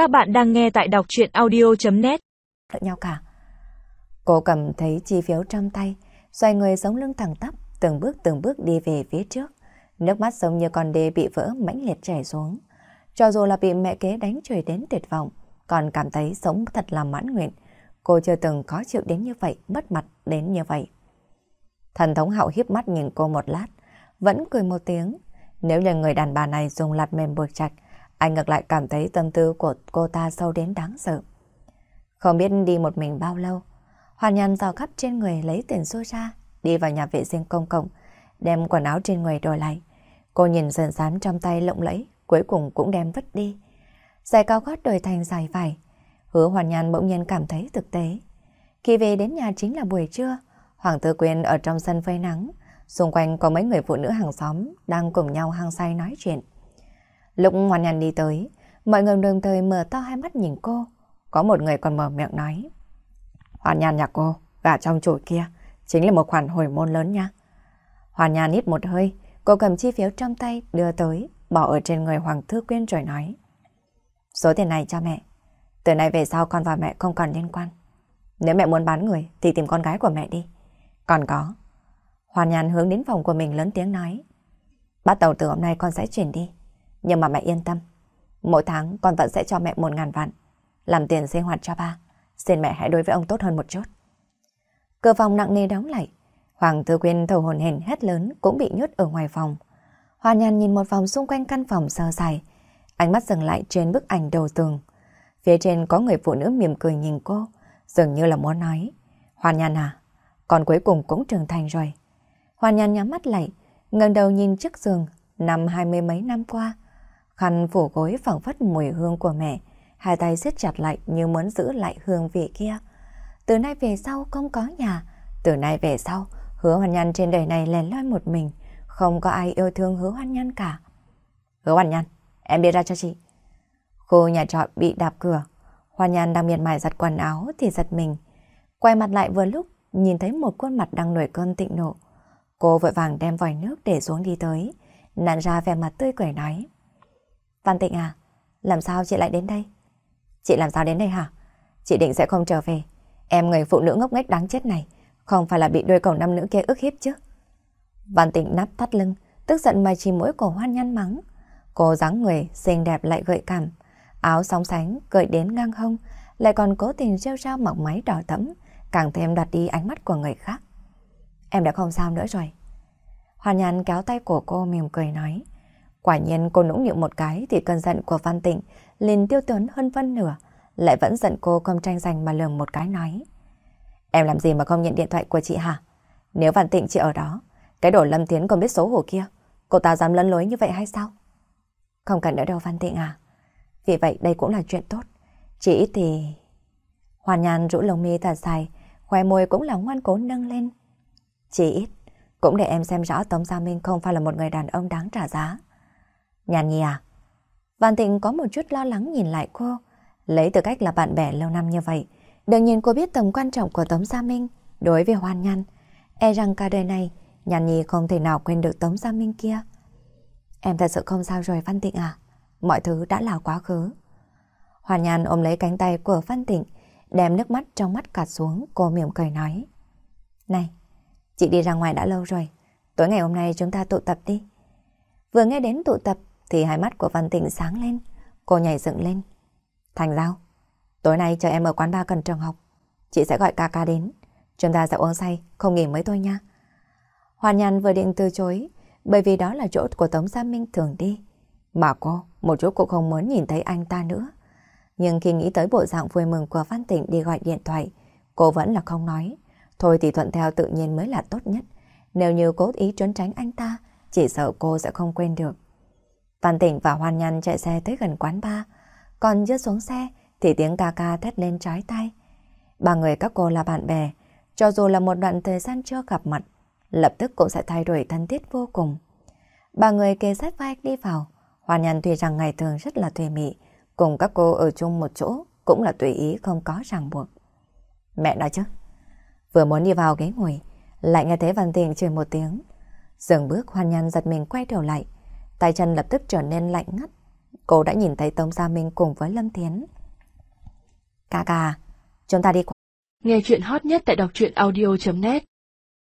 Các bạn đang nghe tại đọc chuyện audio.net nhau cả. Cô cầm thấy chi phiếu trong tay, xoay người sống lưng thẳng tắp, từng bước từng bước đi về phía trước. Nước mắt giống như con đê bị vỡ mãnh liệt chảy xuống. Cho dù là bị mẹ kế đánh trời đến tuyệt vọng, còn cảm thấy sống thật là mãn nguyện. Cô chưa từng có chịu đến như vậy, mất mặt đến như vậy. Thần thống hậu hiếp mắt nhìn cô một lát, vẫn cười một tiếng. Nếu như người đàn bà này dùng lạt mềm buộc chặt, anh ngược lại cảm thấy tâm tư của cô ta sâu đến đáng sợ. Không biết đi một mình bao lâu, Hoàn Nhan dò khắp trên người lấy tiền xô ra, đi vào nhà vệ sinh công cộng, đem quần áo trên người đổi lại. Cô nhìn sườn sám trong tay lộng lẫy, cuối cùng cũng đem vứt đi. Giày cao gót đổi thành dài vải. Hứa Hoàn Nhan bỗng nhiên cảm thấy thực tế. Khi về đến nhà chính là buổi trưa, Hoàng Tư Quyên ở trong sân phơi nắng, xung quanh có mấy người phụ nữ hàng xóm đang cùng nhau hăng say nói chuyện. Lúc Hoàn Nhan đi tới, mọi người đồng thời mở to hai mắt nhìn cô. Có một người còn mở miệng nói. Hoàn Nhan nhà cô, gà trong chổi kia, chính là một khoản hồi môn lớn nha. Hoàn Nhan ít một hơi, cô cầm chi phiếu trong tay đưa tới, bỏ ở trên người Hoàng Thư Quyên rồi nói. Số tiền này cho mẹ. Từ nay về sau con và mẹ không còn liên quan. Nếu mẹ muốn bán người thì tìm con gái của mẹ đi. Còn có. Hoàn Nhan hướng đến phòng của mình lớn tiếng nói. Bắt đầu từ hôm nay con sẽ chuyển đi. Nhưng mà mẹ yên tâm. Mỗi tháng con vẫn sẽ cho mẹ một ngàn vạn. Làm tiền sinh hoạt cho ba. Xin mẹ hãy đối với ông tốt hơn một chút. Cửa phòng nặng nề đóng lại. Hoàng Thư Quyên thầu hồn hển hét lớn cũng bị nhốt ở ngoài phòng. Hoa nhàn nhìn một vòng xung quanh căn phòng sơ dài. Ánh mắt dừng lại trên bức ảnh đầu tường. Phía trên có người phụ nữ mỉm cười nhìn cô, dường như là muốn nói. Hoa nhàn à, con cuối cùng cũng trưởng thành rồi. Hoa nhàn nhắm mắt lại, ngẩng đầu nhìn chiếc giường, năm hai mươi mấy năm qua. Khăn phủ gối phẳng phất mùi hương của mẹ, hai tay siết chặt lại như muốn giữ lại hương vị kia. Từ nay về sau không có nhà, từ nay về sau hứa hoàn nhân trên đời này lẻ loi một mình, không có ai yêu thương hứa hoàn nhân cả. Hứa hoàn nhân, em đi ra cho chị. Khu nhà trọ bị đạp cửa, hoàn nhân đang miệt mài giặt quần áo thì giật mình. Quay mặt lại vừa lúc, nhìn thấy một khuôn mặt đang nổi cơn tịnh nộ. Cô vội vàng đem vòi nước để xuống đi tới, nặn ra vẻ mặt tươi cười nói. Văn Tịnh à, làm sao chị lại đến đây? Chị làm sao đến đây hả? Chị định sẽ không trở về. Em người phụ nữ ngốc nghếch đáng chết này, không phải là bị đôi cổng nam nữ kia ức hiếp chứ? Văn Tịnh nắp thắt lưng, tức giận mà chỉ mũi cổ hoan nhăn mắng. Cô dáng người xinh đẹp lại gợi cảm, áo sóng sánh gợi đến ngang hông, lại còn cố tình treo trao mặc máy đỏ thẫm, càng thêm đoạt đi ánh mắt của người khác. Em đã không sao nữa rồi. Hoàn nhàn kéo tay của cô mỉm cười nói. Quả nhiên cô nũng nịu một cái thì cơn giận của Văn Tịnh liền tiêu tốn hơn phân nửa, lại vẫn giận cô không tranh giành mà lường một cái nói. Em làm gì mà không nhận điện thoại của chị hả? Nếu Văn Tịnh chị ở đó, cái đổ Lâm Tiến còn biết xấu hổ kia, cô ta dám lấn lối như vậy hay sao? Không cần nữa đâu Văn Tịnh à. Vì vậy đây cũng là chuyện tốt. Chỉ ít thì... Hoàn nhàn rũ lồng mi thật dài, khoe môi cũng là ngoan cố nâng lên. Chỉ ít, cũng để em xem rõ Tống Gia Minh không phải là một người đàn ông đáng trả giá. Nhàn nhi à? Văn Thịnh có một chút lo lắng nhìn lại cô, lấy tư cách là bạn bè lâu năm như vậy. Đương nhiên cô biết tầm quan trọng của Tống Gia Minh đối với Hoan Nhan. E rằng cả đời này, Nhàn nhi không thể nào quên được Tống Gia Minh kia. Em thật sự không sao rồi Văn Tịnh à? Mọi thứ đã là quá khứ. Hoàn Nhan ôm lấy cánh tay của Văn Tịnh, đem nước mắt trong mắt cạt xuống, cô mỉm cười nói. Này, chị đi ra ngoài đã lâu rồi, tối ngày hôm nay chúng ta tụ tập đi. Vừa nghe đến tụ tập thì hai mắt của Văn Tịnh sáng lên, cô nhảy dựng lên. Thành Giao, tối nay chờ em ở quán ba cần trường học, chị sẽ gọi ca ca đến, chúng ta sẽ uống say, không nghỉ mới thôi nha. Hoàn Nhan vừa định từ chối, bởi vì đó là chỗ của Tống Gia Minh thường đi. Mà cô, một chút cũng không muốn nhìn thấy anh ta nữa. Nhưng khi nghĩ tới bộ dạng vui mừng của Văn Tịnh đi gọi điện thoại, cô vẫn là không nói. Thôi thì thuận theo tự nhiên mới là tốt nhất. Nếu như cố ý trốn tránh anh ta, chỉ sợ cô sẽ không quên được. Văn Tịnh và Hoan Nhân chạy xe tới gần quán bar, còn chưa xuống xe thì tiếng ca ca thét lên trái tay. Ba người các cô là bạn bè, cho dù là một đoạn thời gian chưa gặp mặt, lập tức cũng sẽ thay đổi thân thiết vô cùng. Ba người kề sát vai đi vào, Hoan Nhân tuy rằng ngày thường rất là tùy mị, cùng các cô ở chung một chỗ cũng là tùy ý không có ràng buộc. Mẹ nói chứ. Vừa muốn đi vào ghế ngồi, lại nghe thấy Văn Tịnh chửi một tiếng. Dừng bước Hoan Nhân giật mình quay đầu lại, tay chân lập tức trở nên lạnh ngắt. cô đã nhìn thấy Tống Gia Minh cùng với Lâm Thiến. Cà cà, chúng ta đi qua. Nghe chuyện hot nhất tại đọc truyện audio.net